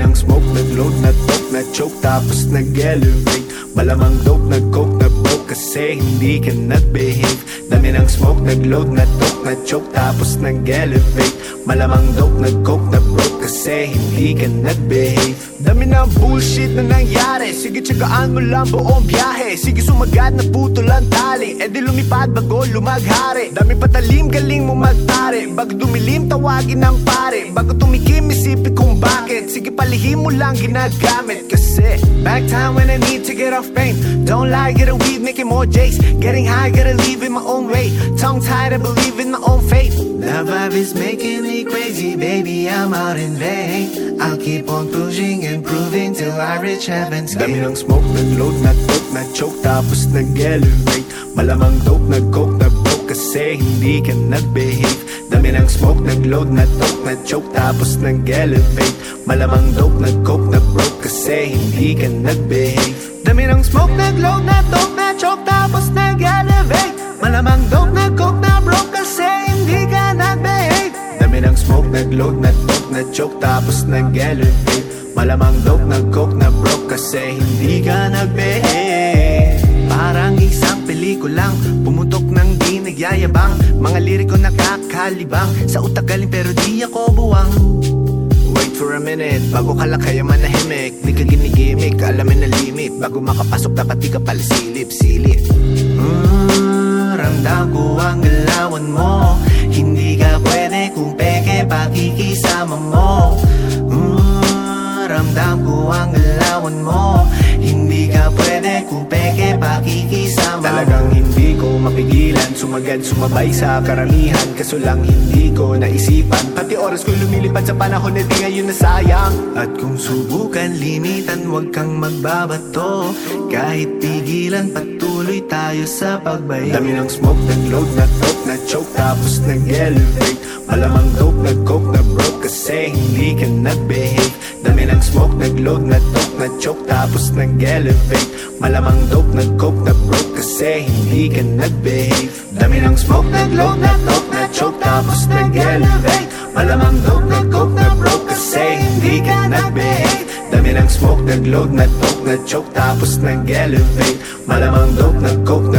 Ng smoke, nag-load, na-toke, na-choke Tapos nag-elevate. Malamang dope, nag-coke, na-broke Kasi hindi ka nag-behave. Dami ng smoke, nag-load, na-toke, na-choke Tapos nag-elevate. Malamang dope, nag-coke, na-broke Kasi hindi ka nag-behave. Dami ng bullshit na nangyari. Sige, tsagaan mo lang buong biyahe. Sige, sumagat na putol ang tali. E di lumipad bago lumaghari. Dami patalim, galing mo magtari. Bago dumilim, tawagin ng pare. Bago tumikim, isipin kung bakit. Sige, palihim mo lang ginagamit Kasi Back time when I need to get off pain. Don't lie, get a weave, making more J's Getting high, gotta leave in my own way. Tongue tied, I believe in my own faith. The vibe is making me crazy Baby, I'm out in vain. I'll keep on pushing and proving Till I reach heaven's gate Dami ng smoke, nag-load, na-toke, na-choke Tapos nag-elevate. Malamang dope, nag-coke, na-broke Kasi hindi ka nag-behave Dami ng smoke, nag-load, na-toke, na-choke Tapos nag-elevate. Malamang dope, nag-coke, na-broke Kasi hindi ka nag-behave. Dami ng smoke, nag-load, na-toke, na-choke Tapos nag-elevate. Malamang dope, nag-coke, na-broke Kasi hindi ka nag-behave. Dami ng smoke, nag-load, na-toke, na-choke Tapos nag-elevate. Malamang dope, nag-coke, na-broke Kasi hindi ka nag-behave. Parang nagyayabang Mga liriko nakakalibang. Sa utak galing pero di ako buwang. Wait for a minute Bago ka lang kaya manahimik. Di ka ginigimik Alamin na limit. Bago makapasok dapat di ka pala silip Silip mm, Ramdam ko ang galawan mo. Hindi ka pwede kung peke pakikisama mo. Mm, Ramdam ko ang galawan mo. Hindi ka pwede kung peke pakikisama hindi ko mapigilan. Sumagad sumabay sa karamihan. Kaso lang hindi ko naisipan. Pati oras ko lumilipad sa panahon na di ngayon nasayang. At kung subukan limitan Huwag kang magbabato. Kahit pigilan patuloy tayo sa pagbay. Dami ng smoke, nag-load, na-toke, na-choke Tapos nag-elevate. Malamang dope, nag-coke, na-broke Kasi hindi ka nag-behave. Dami ng smoke, nag-load, na-toke, na-choke Tapos nag-elevate. Malamang dope, nag-coke, na-broke Kasi hindi ka nag-behave. Dami ng smoke, nag-load, na-toke, na-choke Tapos nag-elevate. Malamang dope, nag-coke, na-broke Kasi hindi ka nag-behave. Dami ng smoke, nag-load, na-toke, na-choke Tapos nag-elevate. Malamang dope, nag-coke,